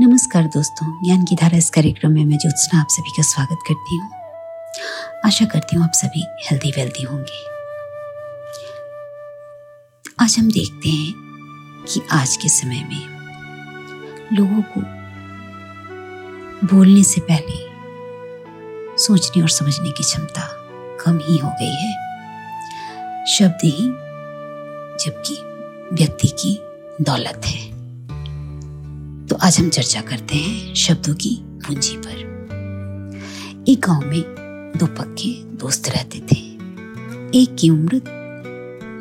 नमस्कार दोस्तों ज्ञान की धारा इस कार्यक्रम में मैं ज्योत्सना आप सभी का स्वागत करती हूँ। आशा करती हूँ आप सभी हेल्दी वेल्दी होंगे। आज हम देखते हैं कि आज के समय में लोगों को बोलने से पहले सोचने और समझने की क्षमता कम ही हो गई है। शब्द ही जबकि व्यक्ति की दौलत है। आज हम चर्चा करते हैं शब्दों की पूंजी पर। एक गाँव में दो पक्के दोस्त रहते थे। एक की उम्र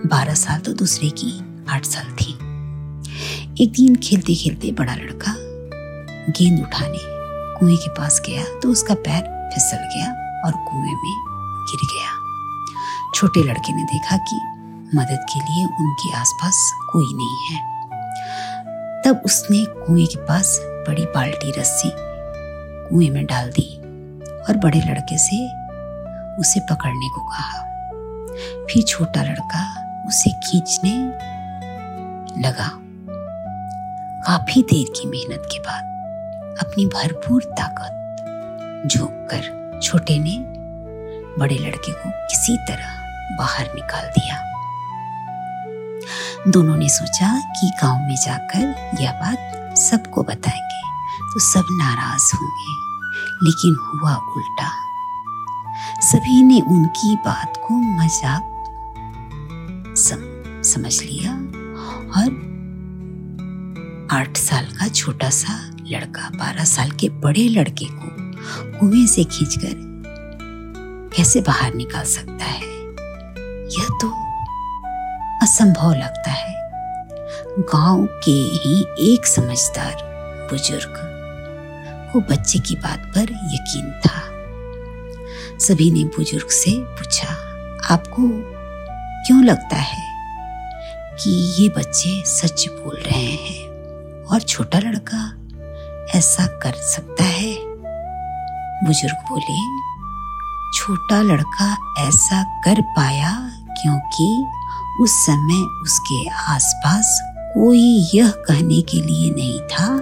बारह साल तो दूसरे की आठ साल थी। एक दिन खेलते खेलते बड़ा लड़का गेंद उठाने कुएँ के पास गया तो उसका पैर फिसल गया और कुएँ में गिर गया। छोटे लड़के ने देखा कि मदद के लिए उनके आसपास कोई नहीं है। तब उसने कुएँ के पास बड़ी बाल्टी रस्सी कुएँ में डाल दी और बड़े लड़के से उसे पकड़ने को कहा। फिर छोटा लड़का उसे खींचने लगा। काफ़ी देर की मेहनत के बाद अपनी भरपूर ताकत झोंक कर छोटे ने बड़े लड़के को किसी तरह बाहर निकाल दिया। दोनों ने सोचा कि गाँव में जाकर यह बात सबको बताएँगे तो सब नाराज़ होंगे। लेकिन हुआ उल्टा। सभी ने उनकी बात को मज़ाक सम, समझ लिया और आठ साल का छोटा सा लड़का बारह साल के बड़े लड़के को कुएँ से खींचकर कैसे बाहर निकाल सकता है? यह तो असंभव लगता है। गाँव के ही एक समझदार बुज़ुर्ग। को बच्चे की बात पर यकीन था। सभी ने बुज़ुर्ग से पूछा, आपको क्यों लगता है कि ये बच्चे सच बोल रहे हैं और छोटा लड़का ऐसा कर सकता है? बुज़ुर्ग बोले, छोटा लड़का ऐसा कर पाया क्योंकि उस समय उसके आसपास कोई यह कहने के लिए नहीं था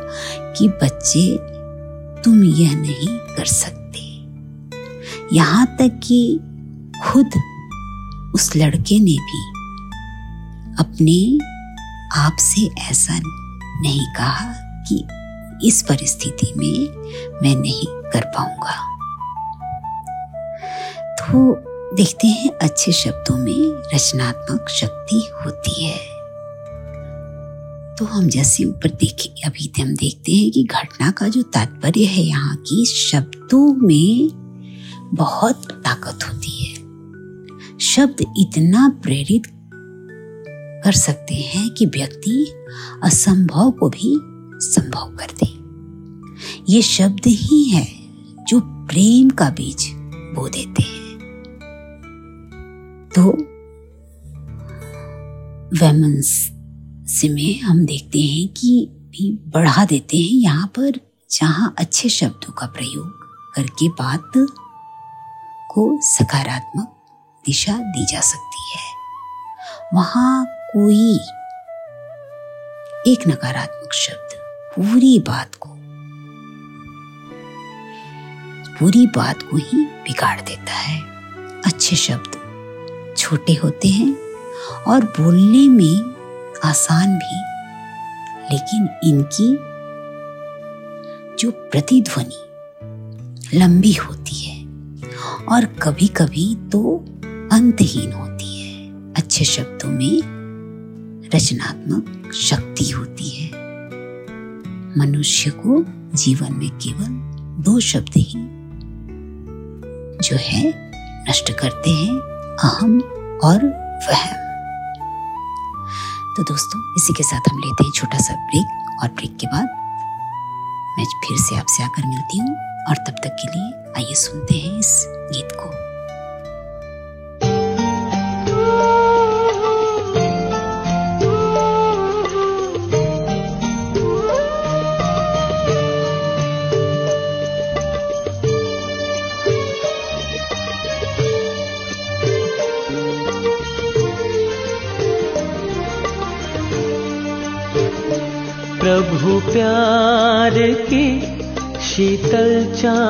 कि बच्चे, तुम यह नहीं कर सकते। यहाँ तक कि खुद उस लड़के ने भी अपने आप से ऐसा नहीं कहा कि इस परिस्थिति में मैं नहीं कर पाऊँगा। तो देखते हैं, अच्छे शब्दों में रचनात्मक शक्ति होती है। तो हम जैसे ऊपर देखे, अभी हम देखते हैं कि घटना का जो तात्पर्य है यहाँ की, शब्दों में बहुत ताकत होती है। शब्द इतना प्रेरित कर सकते हैं कि व्यक्ति असंभव को भी संभव कर दे। ये शब्द ही है जो प्रेम का बीज बो देते हैं। तो वेमन्स से में हम देखते हैं कि भी बढ़ा देते हैं यहाँ पर, जहाँ अच्छे शब्दों का प्रयोग करके बात को सकारात्मक दिशा दी जा सकती है। वहाँ कोई एक नकारात्मक शब्द पूरी बात को, पूरी बात को ही बिगाड़ देता है। अच्छे शब्द छोटे होते हैं और बोलने में आसान भी। लेकिन इनकी जो प्रतिध्वनि लंबी होती है और कभी कभी तो अंतहीन होती है। अच्छे शब्दों में रचनात्मक शक्ति होती है। मनुष्य को जीवन में केवल दो शब्द ही जो है नष्ट करते हैं। अहम और वहम तो दोस्तों, इसी के साथ हम लेते हैं छोटा सा ब्रेक और ब्रेक के बाद मैं फिर से आपसे आकर मिलती हूँ और तब तक के लिए आइए सुनते हैं इस गीत को।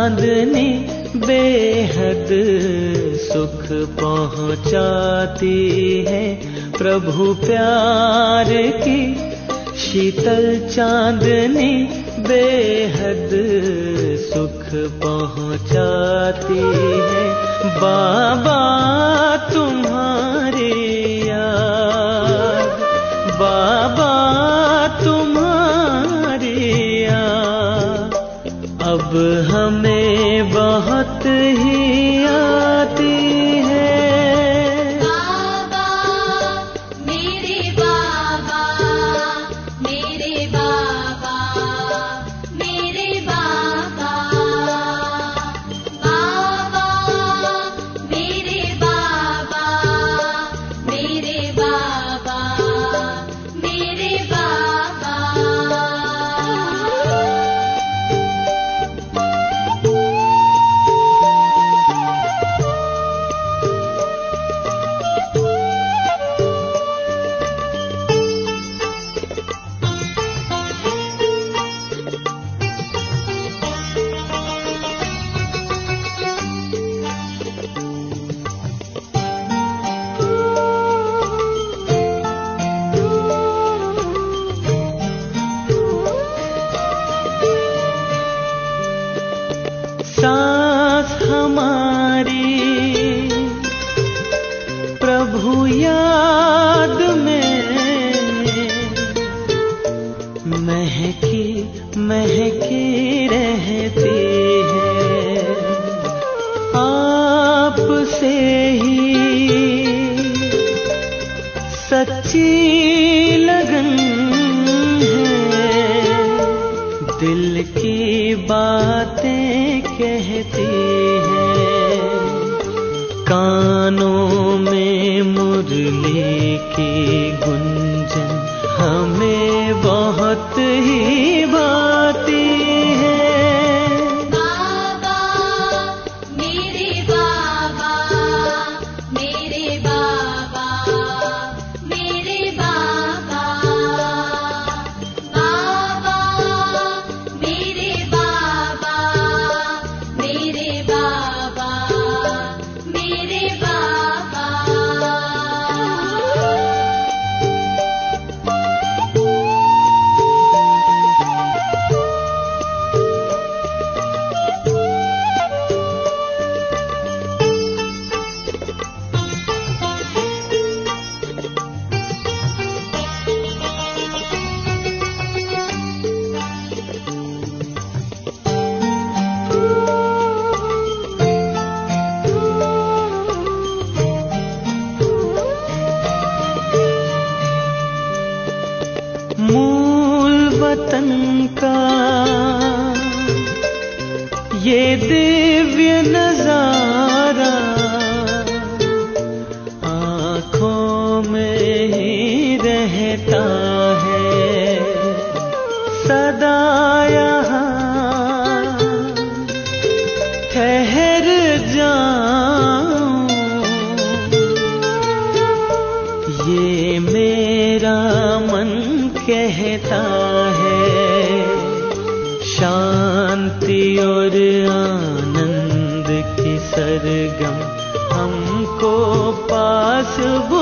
चांदनी बेहद सुख पहुंचाती है। प्रभु प्यार की शीतल चांदनी बेहद सुख पहुंचाती है। बाबा तुम्हारे यार बाबा हमारी। प्रभु याद में महकी महकी रहती है। आप से ही सच्ची खुशबू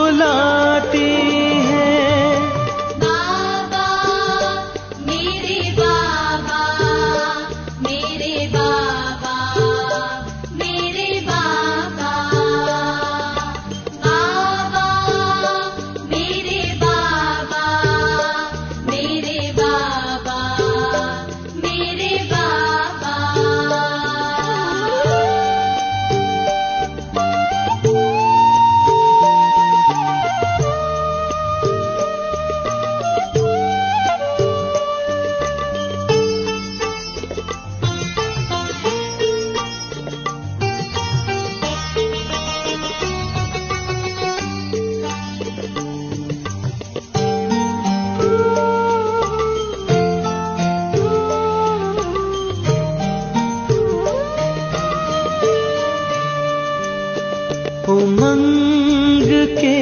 उमंग के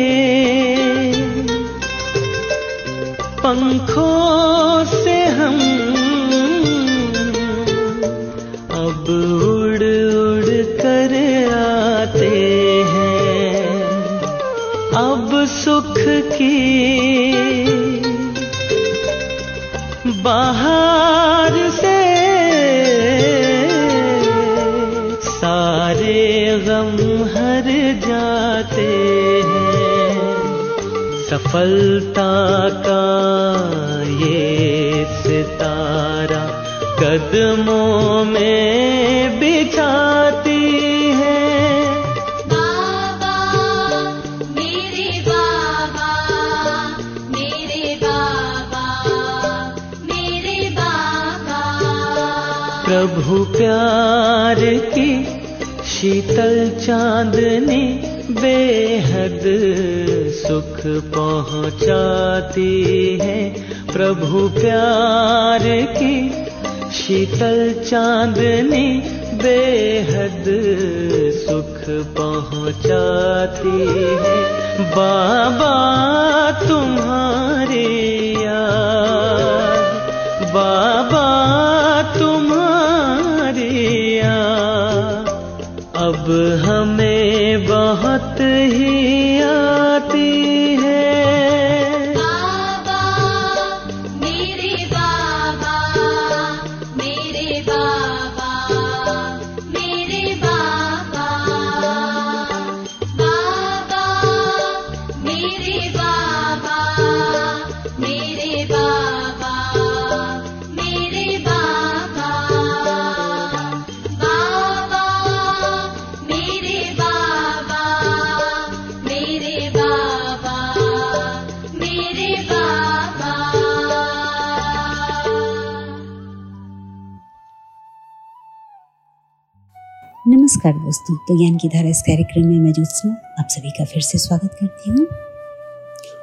पंखों सफलता का ये सितारा कदमों में बिछाती है। बाबा मेरे बाबा मेरे बाबा मेरे बाबा। प्रभु प्यार की शीतल चांदनी पहुंचाती है प्रभु प्यार की शीतल चांदनी बेहद सुख पहुंचाती है। बाबा तुम्हारी बाबा तुम्हारी अब हमें नमस्कार दोस्तों तो ज्ञान की धारा इस कार्यक्रम में मैं ज्योत्सना आप सभी का फिर से स्वागत करती हूँ।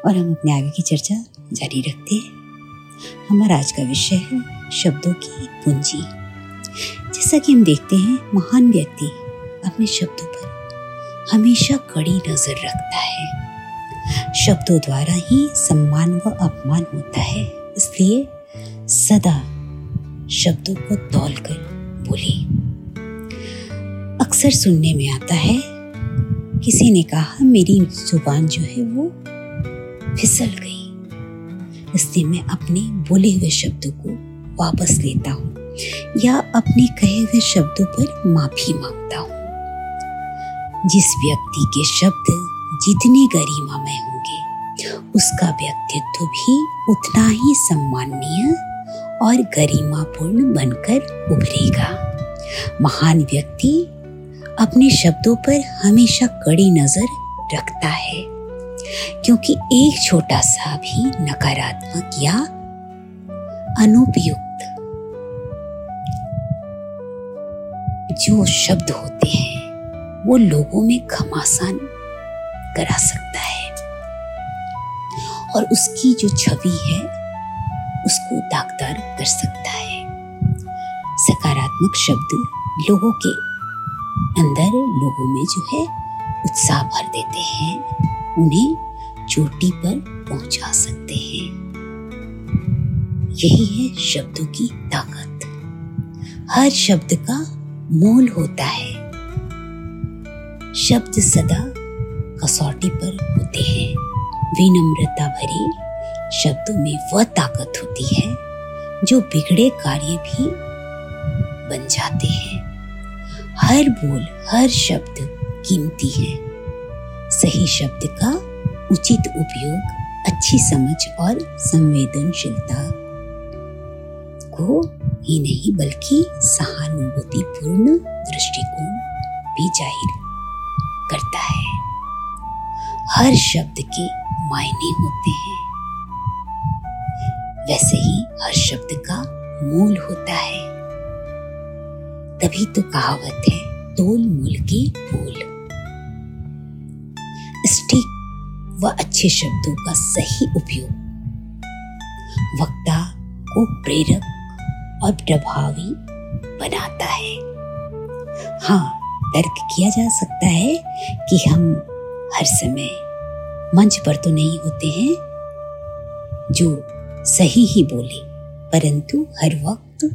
और हम अपने आगे की चर्चा जारी रखते हैं। हमारा आज का विषय है शब्दों की पूंजी। जैसा कि हम देखते हैं, महान व्यक्ति अपने शब्दों पर हमेशा कड़ी नज़र रखता है। शब्दों द्वारा ही सम्मान व अपमान होता है। इसलिए सदा शब्दों को तौल कर बोले। अक्सर सुनने में आता है, किसी ने कहा, मेरी ज़ुबान जो है वो फिसल गई। इसलिए मैं अपने बोले हुए शब्दों को वापस लेता हूँ या अपने कहे हुए शब्दों पर माफ़ी माँगता हूँ। जिस व्यक्ति के शब्द जितने गरिमामय होंगे, उसका व्यक्तित्व भी उतना ही सम्माननीय और गरिमापूर्ण बनकर उभरेगा। महान व्यक्ति अपने शब्दों पर हमेशा कड़ी नज़र रखता है, क्योंकि एक छोटा सा भी नकारात्मक या अनुपयुक्त जो शब्द होते हैं, वो लोगों में घमासान करा सकता है। और उसकी जो छवि है, उसको दागदार कर सकता है। सकारात्मक शब्द लोगों के अंदर लोगों में जो है उत्साह भर देते हैं, उन्हें चोटी पर पहुँचा सकते हैं। यही है शब्दों की ताकत। हर शब्द का मोल होता है। शब्द सदा कसौटी पर होते हैं। विनम्रता भरी शब्दों में वह ताकत होती है, जो बिगड़े कार्य भी बन जाते हैं। हर बोल, हर शब्द कीमती है। सही शब्द का उचित उपयोग, अच्छी समझ और संवेदनशीलता को ही नहीं, बल्कि सहानुभूतिपूर्ण दृष्टिकोण भी ज़ाहिर करता है। हर शब्द के मायने होते हैं। वैसे ही हर शब्द का मूल होता है। तभी तो कहावत है तोल मूल के बोल स्टिक व अच्छे शब्दों का सही उपयोग वक्ता को प्रेरक और प्रभावी बनाता है। हाँ तर्क किया जा सकता है कि हम हर समय मंच पर तो नहीं होते हैं, जो सही ही बोले, परंतु हर वक्त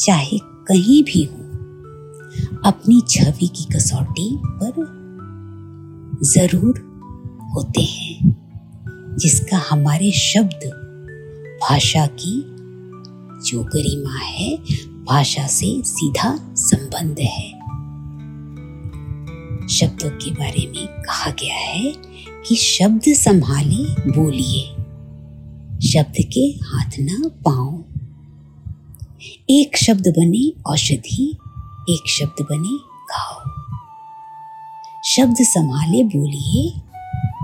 चाहे कहीं भी हो, अपनी छवि की कसौटी पर ज़रूर होते हैं, जिसका हमारे शब्द भाषा की जो गरिमा है, भाषा से सीधा संबंध है। शब्दों के बारे में कहा गया है कि शब्द संभाले, बोलिए। शब्द के हाथ ना पाओ एक शब्द बने औषधि, एक शब्द बने घाव। शब्द संभाले बोलिए,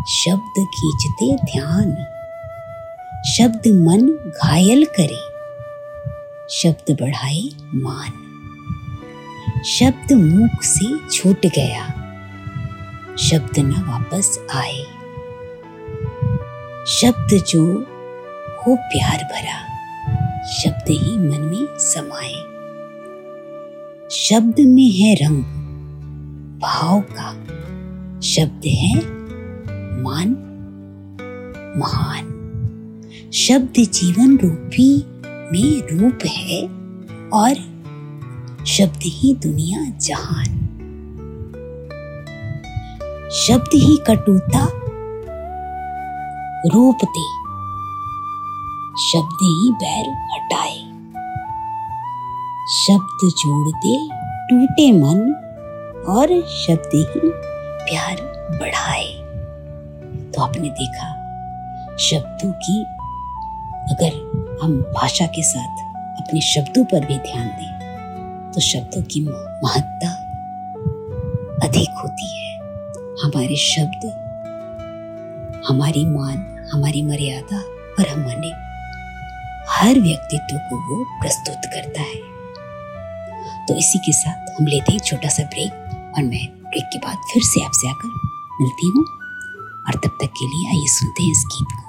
शब्द खींचते ध्यान। शब्द मन घायल करे, शब्द बढ़ाए मान। शब्द मुख से छूट गया, शब्द न वापस आए। शब्द जो हो प्यार भरा। शब्द ही मन में समाए शब्द में है रंग, भाव का। शब्द है मान, महान। शब्द जीवन रूपी में रूप है और शब्द ही दुनिया जहान। शब्द ही कटुता, रूप दे। शब्द ही बैर हटाए। शब्द जोड़ दे टूटे मन और शब्द ही प्यार बढ़ाए। तो आपने देखा, शब्दों की अगर हम भाषा के साथ अपने शब्दों पर भी ध्यान दें तो शब्दों की महत्ता अधिक होती है। हमारे शब्द, हमारी मान, हमारी मर्यादा और हमारे हर व्यक्तित्व को वो प्रस्तुत करता है। तो इसी के साथ हम लेते हैं छोटा सा ब्रेक और मैं ब्रेक के बाद फिर से आपसे आकर मिलती हूँ। और तब तक के लिए आइए सुनते हैं इस गीत को।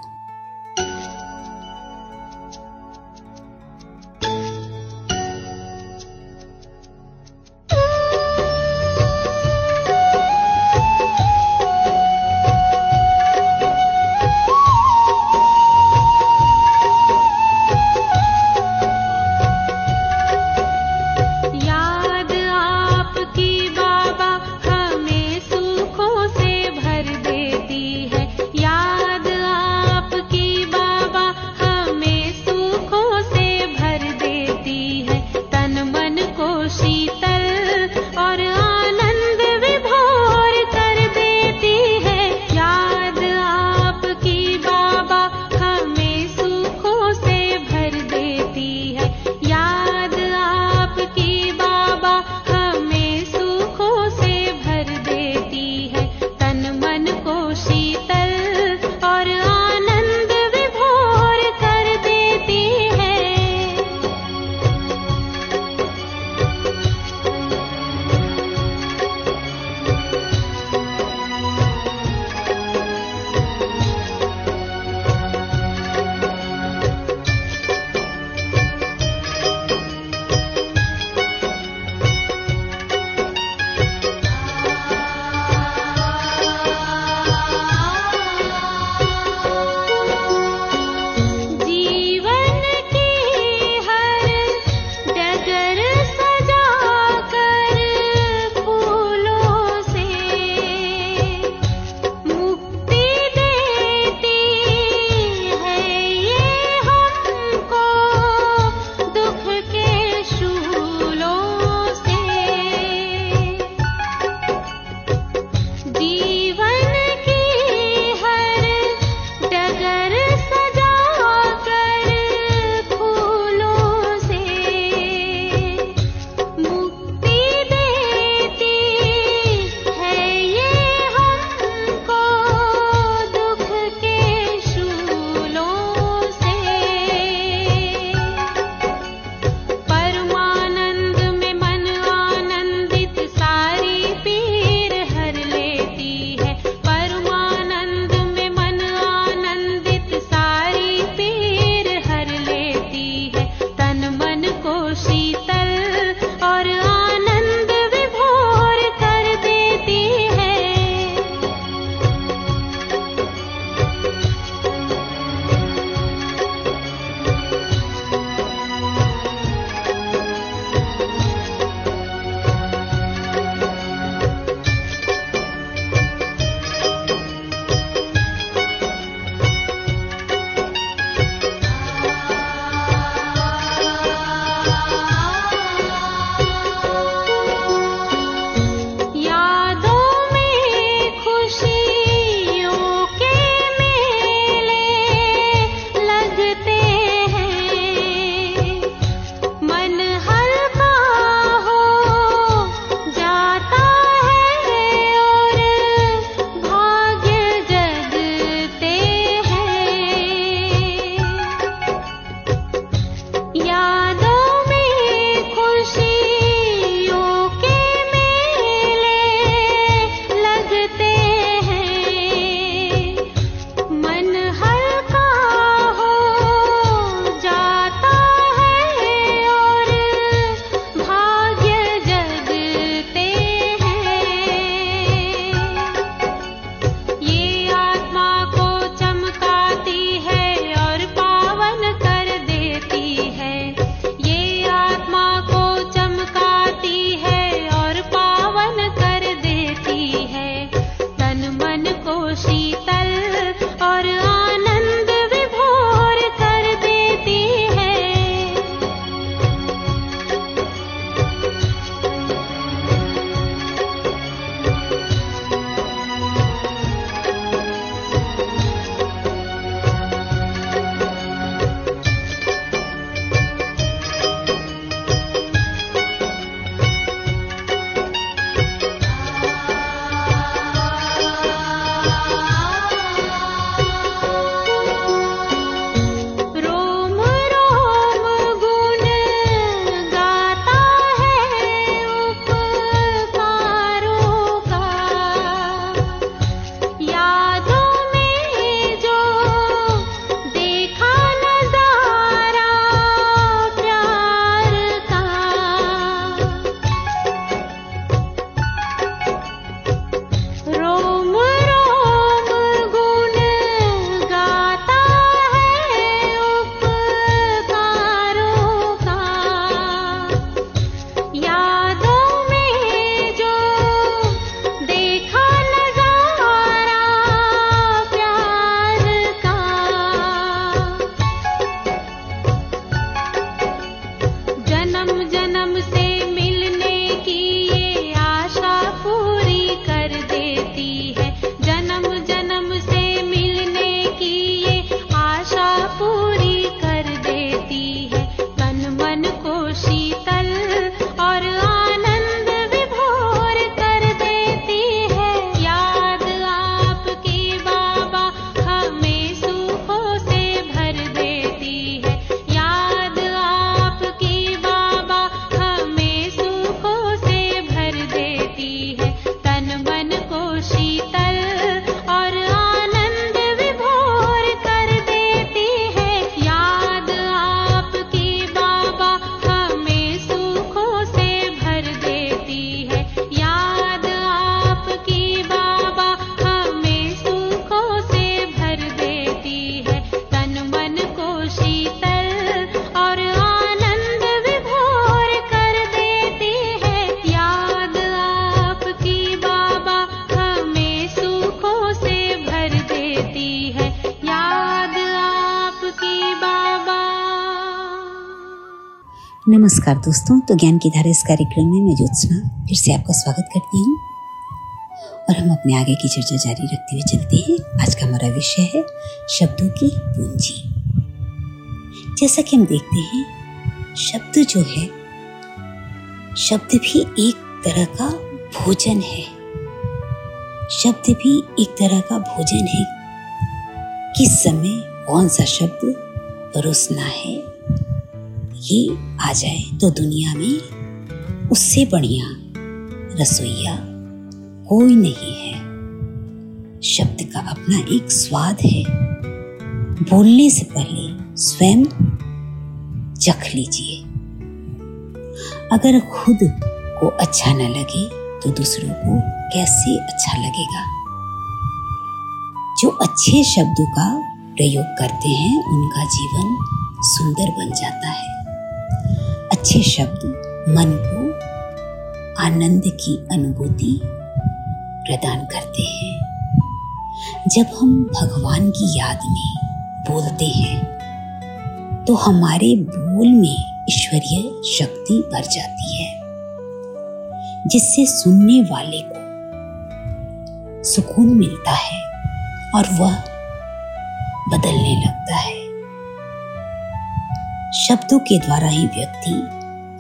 see नमस्कार दोस्तों तो ज्ञान की धारा इस कार्यक्रम में मैं ज्योत्सना, फिर से आपका स्वागत करती हूँ। और हम अपने आगे की चर्चा जारी रखते हुए चलते हैं। आज का हमारा विषय है शब्दों की पूंजी। जैसा कि हम देखते हैं, शब्द जो है, शब्द भी एक तरह का भोजन है। शब्द भी एक तरह का भोजन है किस समय कौन सा शब्द परोसना है ये आ जाए तो दुनिया में उससे बढ़िया रसोईया कोई नहीं है। शब्द का अपना एक स्वाद है। बोलने से पहले स्वयं चख लीजिए। अगर खुद को अच्छा न लगे तो दूसरों को कैसे अच्छा लगेगा? जो अच्छे शब्दों का प्रयोग करते हैं, उनका जीवन सुंदर बन जाता है। अच्छे शब्द, मन को आनंद की अनुभूति प्रदान करते हैं। जब हम भगवान की याद में बोलते हैं तो हमारे बोल में ईश्वरीय शक्ति भर जाती है, जिससे सुनने वाले को सुकून मिलता है और वह बदलने लगता है। शब्दों के द्वारा ही व्यक्ति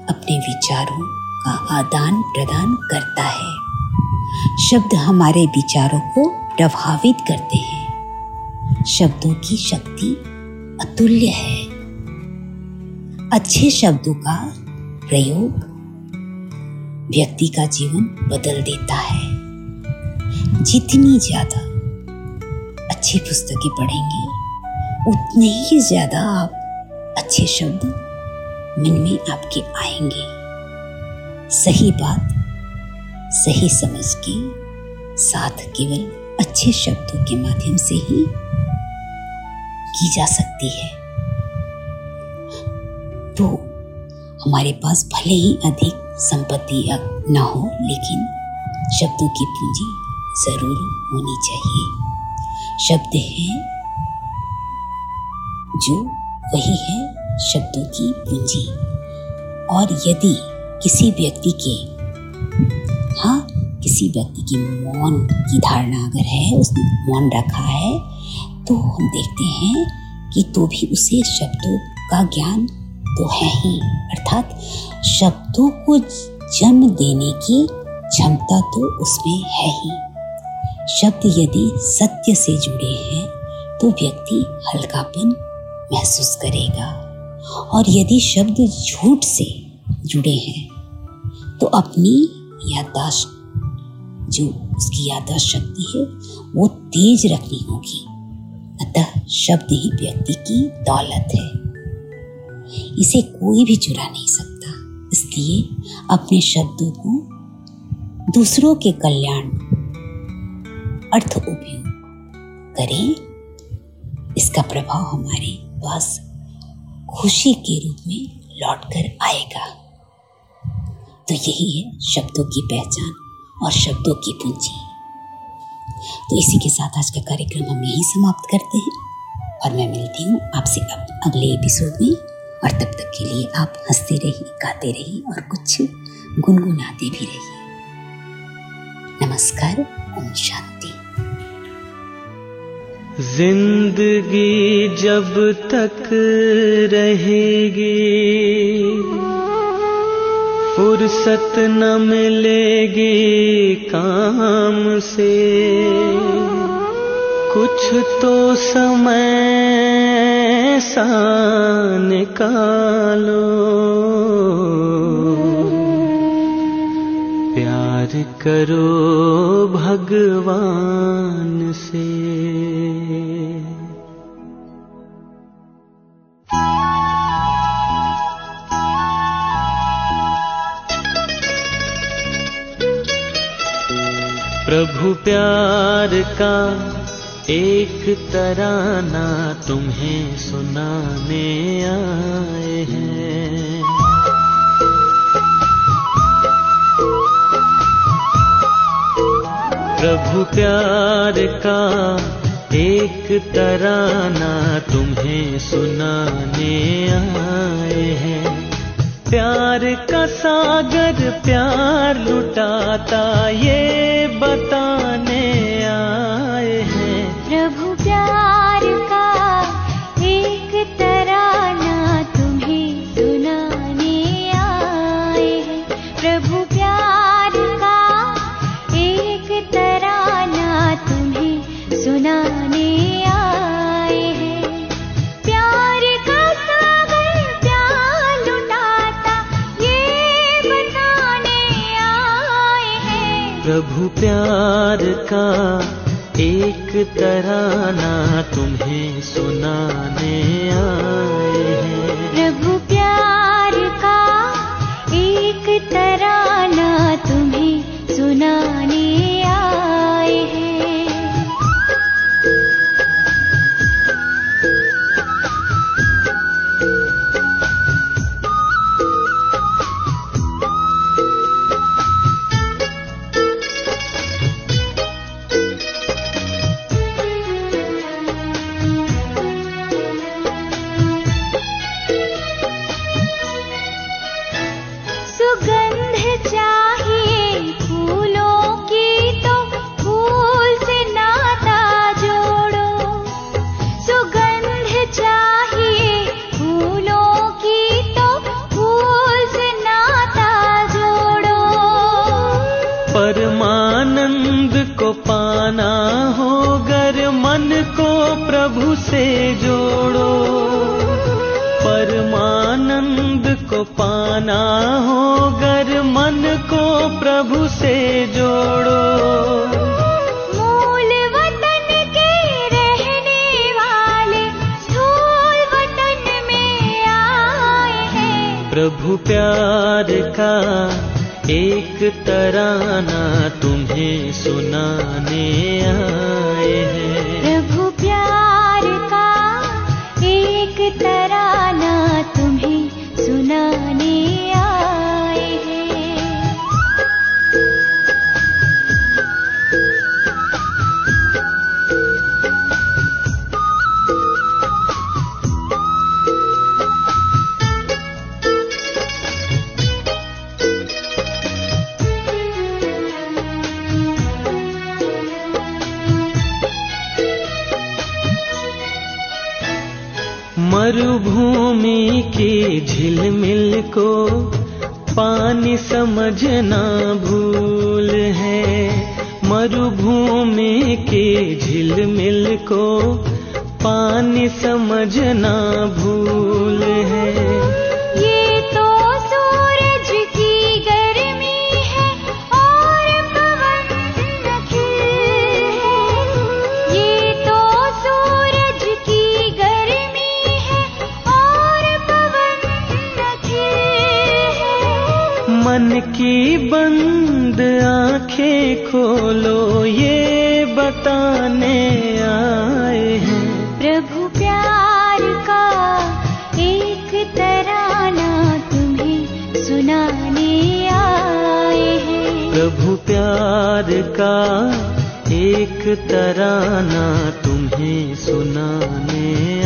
अपने विचारों का आदान प्रदान करता है। शब्द हमारे विचारों को प्रभावित करते हैं। शब्दों की शक्ति अतुल्य है। अच्छे शब्दों का प्रयोग व्यक्ति का जीवन बदल देता है। जितनी ज़्यादा अच्छी पुस्तकें पढ़ेंगे, उतने ही ज़्यादा आप अच्छे शब्द मन में आपके आएँगे। सही बात, सही समझ के, साथ केवल अच्छे शब्दों के माध्यम से ही की जा सकती है। तो हमारे पास भले ही अधिक संपत्ति न हो, लेकिन शब्दों की पूंजी ज़रूर होनी चाहिए। शब्द है जो वही है शब्दों की पूंजी। और यदि किसी व्यक्ति के हाँ किसी व्यक्ति की मौन की धारणा अगर है, उसने मौन रखा है तो हम देखते हैं कि तो भी उसे शब्दों का ज्ञान तो है ही। अर्थात शब्दों को जन्म देने की क्षमता तो उसमें है ही। शब्द यदि सत्य से जुड़े हैं तो व्यक्ति हल्कापन महसूस करेगा। और यदि शब्द झूठ से जुड़े हैं तो अपनी याददाश्त, जो उसकी याददाश्त शक्ति है, वो तेज रखनी होगी। अतः शब्द ही व्यक्ति की दौलत है। इसे कोई भी चुरा नहीं सकता। इसलिए अपने शब्दों को दूसरों के कल्याण, अर्थ उपयोग करें। इसका प्रभाव हमारे पास खुशी के रूप में लौट कर आएगा। तो यही है शब्दों की पहचान और शब्दों की पूंजी। तो इसी के साथ आज का कार्यक्रम हम यही समाप्त करते हैं और मैं मिलती हूँ आपसे अब अगले एपिसोड में। और तब तक के लिए आप हँसते रहिए, गाते रहिए और कुछ गुनगुनाते भी रहिए। नमस्कार, ओम शांति। ज़िंदगी जब तक रहेगी फुर्सत न मिलेगी काम से। कुछ तो समय सा निकालो। करो भगवान से। प्रभु प्यार का एक तराना तुम्हें सुनाने आए हैं। प्रभु प्यार का एक तराना तुम्हें सुनाने आए हैं। प्यार का सागर प्यार लुटाता ये बता का एक तराना तुम्हें सुनाने आ मन को प्रभु से जोड़ो। प्रभु प्यार का एक तराना तुम्हें सुनाने आए। भूमि की झिलमिल को पानी समझना भूल है। मरुभूमि की झिलमिल को पानी समझना भूल है। मन की बंद आँखें खोलो ये बताने आए हैं। प्रभु प्यार का एक तराना तुम्हें सुनाने आए हैं। प्रभु प्यार का एक तराना तुम्हें सुनाने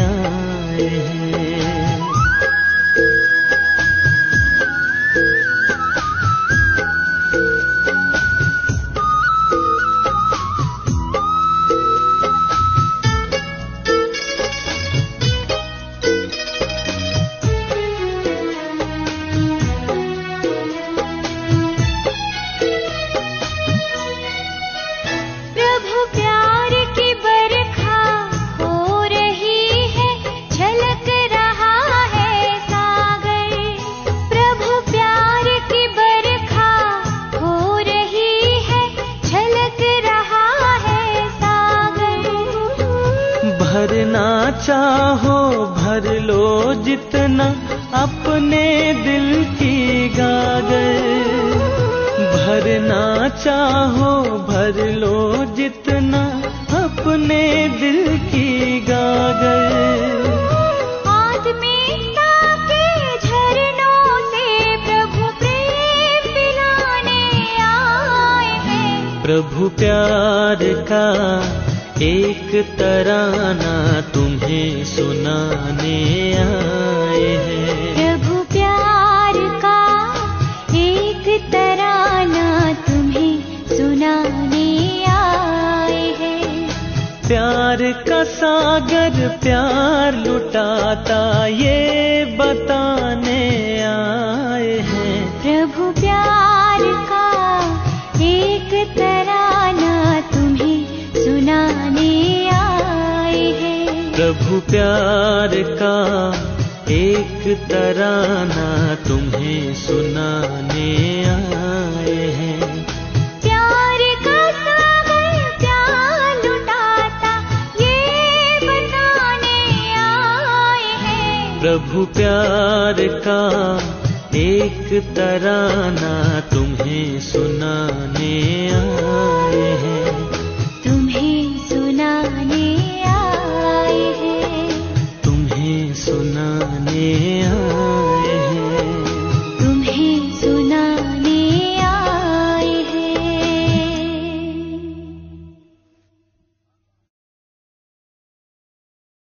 सागर प्यार लुटाता ये बताने आए हैं। प्रभु प्यार का एक तराना तुम्हें सुनाने आए हैं। प्रभु प्यार का एक तराना तुम्हें सुनाने आए प्यार का एक तराना तुम्हें सुनाने आए